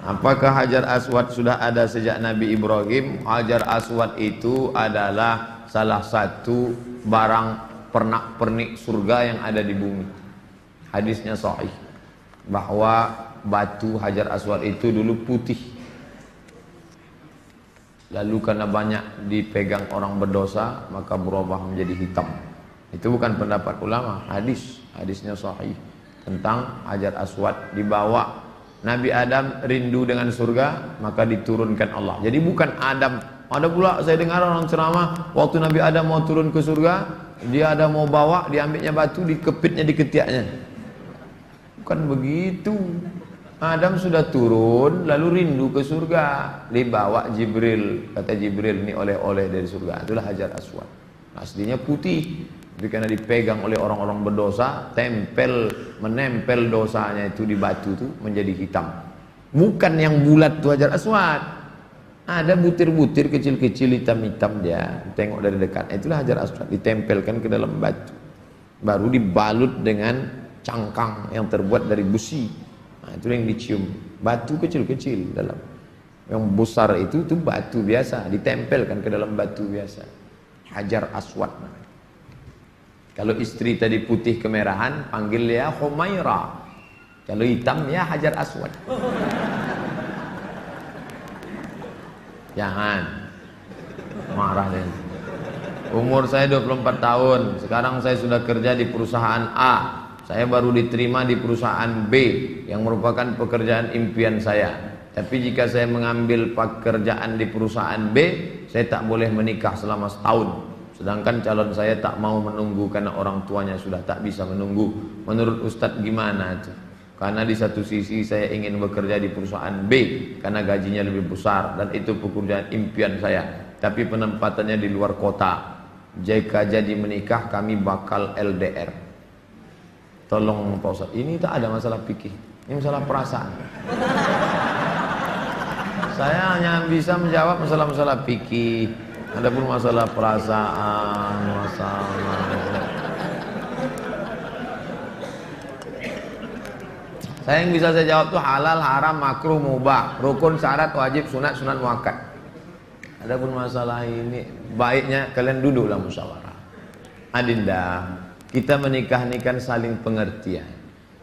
Apakah Hajar Aswad sudah ada sejak Nabi Ibrahim? Hajar Aswad itu adalah salah satu barang pernak-pernik surga yang ada di bumi. Hadisnya sahih bahwa batu Hajar Aswad itu dulu putih. Lalu karena banyak dipegang orang berdosa, maka berubah menjadi hitam. Itu bukan pendapat ulama, hadis, hadisnya sahih tentang Hajar Aswad dibawa Nabi Adam rindu dengan surga maka diturunkan Allah. Jadi bukan Adam. Ada pula saya dengar orang ceramah waktu Nabi Adam mau turun ke surga dia ada mau bawa diambilnya batu dikepitnya di ketiaknya bukan begitu. Adam sudah turun lalu rindu ke surga. Dibawa Jibril. Kata Jibril ini oleh-oleh dari surga. Itulah Hajar Aswad. Aslinya putih karena dipegang oleh orang-orang berdosa, tempel, menempel dosanya itu di batu itu menjadi hitam. Bukan yang bulat itu hajar aswad. Ada butir-butir kecil-kecil hitam-hitam dia. Tengok dari dekat. Itulah hajar aswad. Ditempelkan ke dalam batu. Baru dibalut dengan cangkang yang terbuat dari besi. Nah, itu yang dicium. Batu kecil-kecil dalam. Yang besar itu itu batu biasa. Ditempelkan ke dalam batu biasa. Hajar aswad namanya. Kalau istri tadi putih kemerahan, panggil dia Humaira. Kalau hitam ya Hajar Aswad. Jangan marah deh. Umur saya 24 tahun, sekarang saya sudah kerja di perusahaan A. Saya baru diterima di perusahaan B yang merupakan pekerjaan impian saya. Tapi jika saya mengambil pekerjaan di perusahaan B, saya tak boleh menikah selama setahun. Sedangkan calon saya tak mau menunggu karena orang tuanya sudah tak bisa menunggu. Menurut Ustadz gimana itu? Karena di satu sisi saya ingin bekerja di perusahaan B karena gajinya lebih besar dan itu pekerjaan impian saya. Tapi penempatannya di luar kota. Jika jadi menikah kami bakal LDR. Tolong Pak ini tak ada masalah pikir. Ini masalah perasaan. Saya hanya bisa menjawab masalah-masalah pikir Adapun masalah perasaan, masalah Saya yang bisa saya jawab tuh halal, haram, makruh, mubah, rukun, syarat, wajib, sunat, sunat muakkad. Adapun masalah ini baiknya kalian duduklah musyawarah. Adinda, kita menikah ini kan saling pengertian.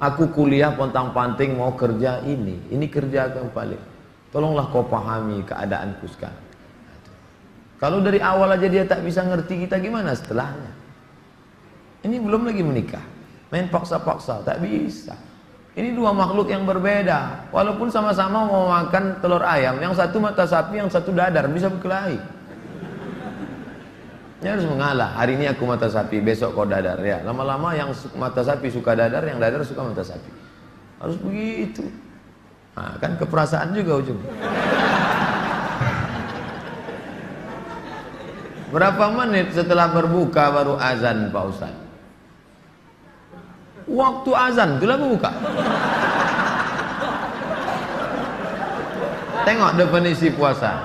Aku kuliah pontang-panting mau kerja ini, ini kerja yang paling. Tolonglah kau pahami keadaanku sekarang. Kalau dari awal aja dia tak bisa ngerti kita gimana setelahnya? Ini belum lagi menikah. Main paksa-paksa, tak bisa. Ini dua makhluk yang berbeda. Walaupun sama-sama mau makan telur ayam, yang satu mata sapi, yang satu dadar, bisa berkelahi. Ini harus mengalah. Hari ini aku mata sapi, besok kau dadar. Ya, lama-lama yang mata sapi suka dadar, yang dadar suka mata sapi. Harus begitu. Nah, kan keperasaan juga ujung. Berapa menit setelah berbuka baru azan Pak Ustaz? Waktu azan itulah berbuka. Tengok definisi puasa.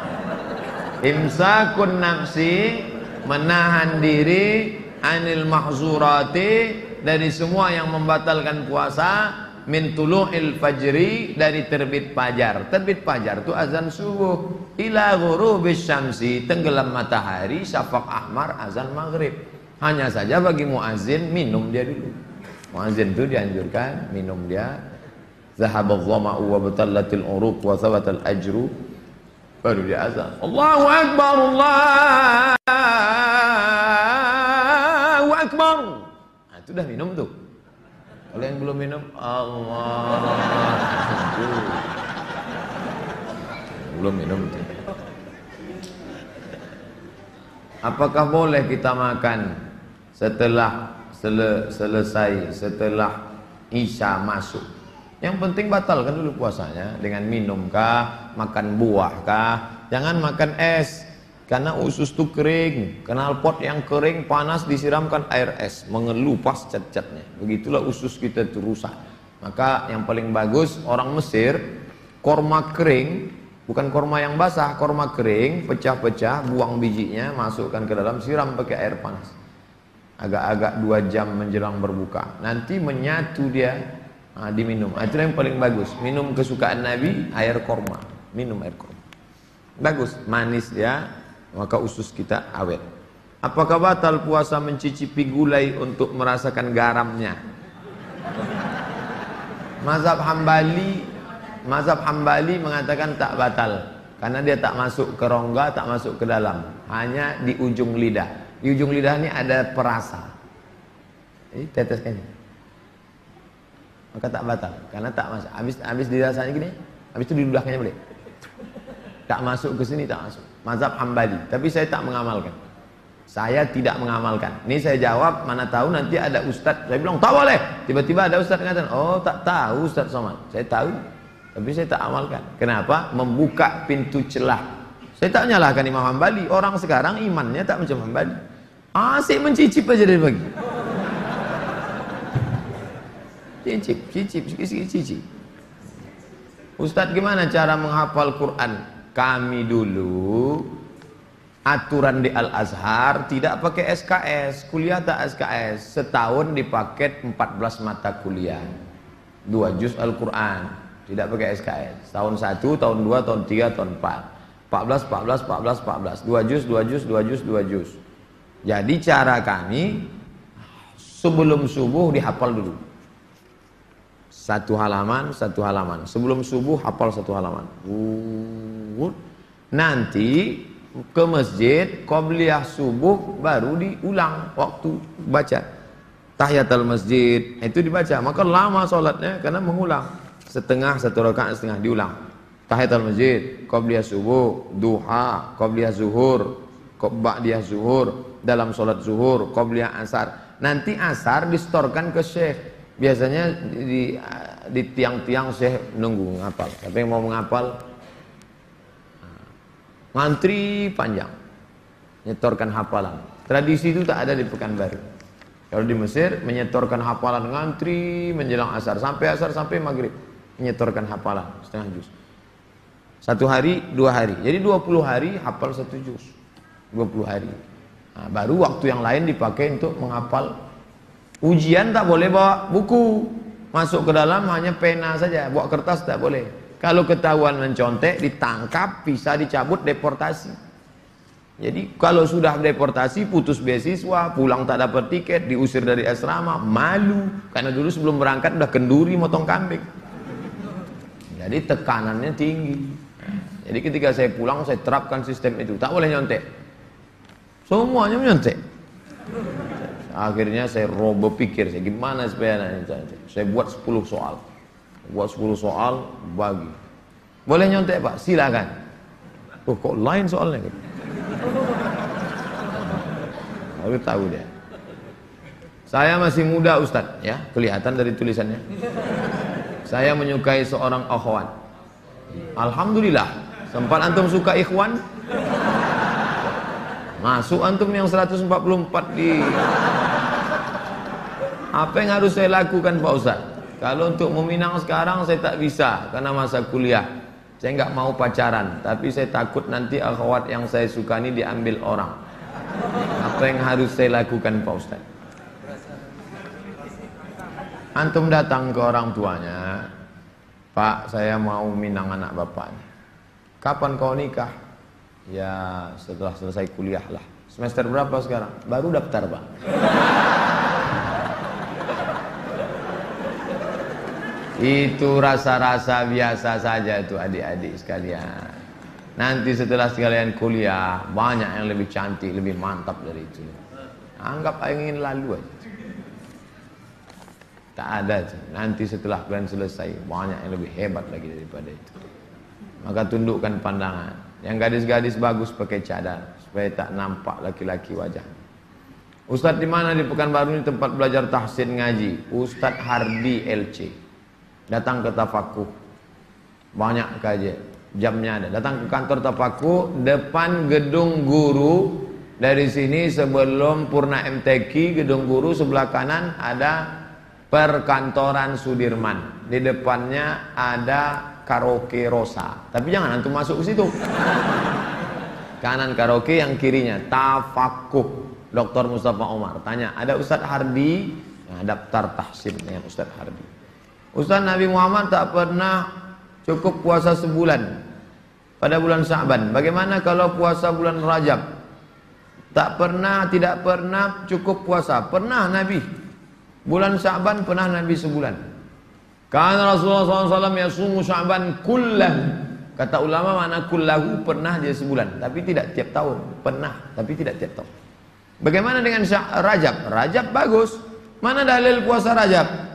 Imsakun nafsi menahan diri anil mahzurati dari semua yang membatalkan puasa min tulu'il fajri dari terbit fajar. Terbit fajar itu azan subuh ila ghurubis syamsi tenggelam matahari syafaq ahmar azan maghrib. Hanya saja bagi muazin minum dia dulu. Muazin itu dianjurkan minum dia zahabadh dhama'u wa batallatil uruq wa thabatal ajru baru dia azan. Allahu akbar Allahu akbar. Nah, itu dah minum tuh. Kalau yang belum minum, Allah. Belum minum. Apakah boleh kita makan setelah sele, selesai setelah Isya masuk? Yang penting batalkan dulu puasanya dengan minum kah, makan buah kah, jangan makan es. Karena usus itu kering, kenal pot yang kering panas disiramkan air es, mengelupas cat-catnya. Begitulah usus kita itu rusak. Maka yang paling bagus orang Mesir korma kering, bukan korma yang basah, korma kering, pecah-pecah, buang bijinya, masukkan ke dalam, siram pakai air panas. Agak-agak dua jam menjelang berbuka. Nanti menyatu dia Nah, diminum. Nah, itu yang paling bagus. Minum kesukaan Nabi air korma. Minum air korma. Bagus, manis ya. Maka usus kita awet. Apakah batal puasa mencicipi gulai untuk merasakan garamnya? Mazhab Hambali Mazhab Hambali mengatakan tak batal karena dia tak masuk ke rongga, tak masuk ke dalam, hanya di ujung lidah. Di ujung lidah ini ada perasa. Ini maka tak batal karena tak masuk habis habis dirasanya gini habis itu diludahkannya boleh tak masuk ke sini tak masuk mazhab hambali. Tapi saya tak mengamalkan. Saya tidak mengamalkan. Ini saya jawab mana tahu nanti ada ustaz. Saya bilang tak boleh. Tiba-tiba ada ustaz mengatakan oh tak tahu ustaz Somad. Saya tahu tapi saya tak amalkan. Kenapa? Membuka pintu celah. Saya tak menyalahkan Imam Hambali. Orang sekarang imannya tak macam Hambali. Asik mencicip aja dari pagi Cicip, cicip, sikit-sikit cicip. Ustaz gimana cara menghafal Quran? Kami dulu aturan di Al-Azhar tidak pakai SKS, kuliah tak SKS. Setahun dipakai 14 mata kuliah. Dua juz Al-Quran, tidak pakai SKS. Tahun 1, tahun 2, tahun 3, tahun 4. 14, 14, 14, 14. Dua juz, dua juz, dua juz, dua juz. Jadi cara kami sebelum subuh dihafal dulu. Satu halaman, satu halaman. Sebelum subuh hafal satu halaman. Nanti ke masjid, qobliyah subuh baru diulang waktu baca. Tahiyatul masjid itu dibaca. Maka lama solatnya karena mengulang. Setengah satu rakaat setengah diulang. Tahiyatul masjid, qobliyah subuh, duha, qobliyah zuhur, ba'diyah zuhur, dalam solat zuhur, qobliyah asar. Nanti asar distorkan ke syekh biasanya di di tiang-tiang saya nunggu ngapal. Tapi yang mau menghafal ngantri panjang. Nyetorkan hafalan. Tradisi itu tak ada di Pekanbaru. Kalau di Mesir menyetorkan hafalan ngantri menjelang asar sampai asar sampai maghrib menyetorkan hafalan setengah juz. Satu hari dua hari. Jadi 20 hari hafal satu juz. 20 hari. Nah, baru waktu yang lain dipakai untuk menghafal Ujian tak boleh bawa buku. Masuk ke dalam hanya pena saja, bawa kertas tak boleh. Kalau ketahuan mencontek, ditangkap, bisa dicabut deportasi. Jadi kalau sudah deportasi, putus beasiswa, pulang tak dapat tiket, diusir dari asrama, malu. Karena dulu sebelum berangkat udah kenduri motong kambing. Jadi tekanannya tinggi. Jadi ketika saya pulang, saya terapkan sistem itu. Tak boleh nyontek. Semuanya menyontek. Akhirnya saya robo pikir, saya gimana supaya saya buat 10 soal. Buat 10 soal, bagi. Boleh nyontek Pak? Silakan. Oh kok lain soalnya? Baru tahu dia. Saya masih muda Ustadz, ya kelihatan dari tulisannya. Saya menyukai seorang akhwat. Alhamdulillah, sempat antum suka ikhwan? Masuk antum yang 144 di Apa yang harus saya lakukan Pak Ustaz? Kalau untuk meminang sekarang saya tak bisa karena masa kuliah. Saya nggak mau pacaran, tapi saya takut nanti akhwat yang saya suka ini diambil orang. Apa yang harus saya lakukan Pak Ustaz? Antum datang ke orang tuanya, Pak, saya mau minang anak bapaknya. Kapan kau nikah? Ya setelah selesai kuliah lah. Semester berapa sekarang? Baru daftar pak. Itu rasa-rasa biasa saja itu adik-adik sekalian. Nanti setelah sekalian kuliah banyak yang lebih cantik, lebih mantap dari itu. Anggap ingin lalu aja. Tak ada. Nanti setelah kalian selesai banyak yang lebih hebat lagi daripada itu. Maka tundukkan pandangan. Yang gadis-gadis bagus pakai cadar supaya tak nampak laki-laki wajah. Ustadz di mana di Pekanbaru ini tempat belajar tahsin ngaji? Ustadz Hardi LC. Datang ke Tafakuh. Banyak kajian. Jamnya ada. Datang ke kantor Tafakuh depan gedung guru dari sini sebelum Purna MTQ gedung guru sebelah kanan ada perkantoran Sudirman. Di depannya ada karaoke Rosa. Tapi jangan antum masuk ke situ. Kanan karaoke yang kirinya tafakuh. Dr. Mustafa Omar tanya, ada Ustadz Hardi? Nah, daftar tahsin dengan Ustadz Hardi. Ustaz Nabi Muhammad tak pernah cukup puasa sebulan pada bulan Sa'ban. Bagaimana kalau puasa bulan Rajab? Tak pernah, tidak pernah cukup puasa. Pernah Nabi. Bulan Sa'ban pernah Nabi sebulan. Karena Rasulullah SAW yasumu Sa'ban kullah. Kata ulama mana kullahu pernah dia sebulan. Tapi tidak tiap tahun. Pernah, tapi tidak tiap tahun. Bagaimana dengan Rajab? Rajab bagus. Mana dalil puasa Rajab?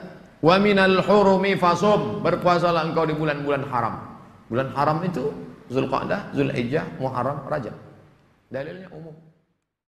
Wa minal hurumi fasum. Berpuasalah engkau di bulan-bulan haram. Bulan haram itu Zulqa'dah, Zulhijjah, Muharram, Rajab. Dalilnya umum.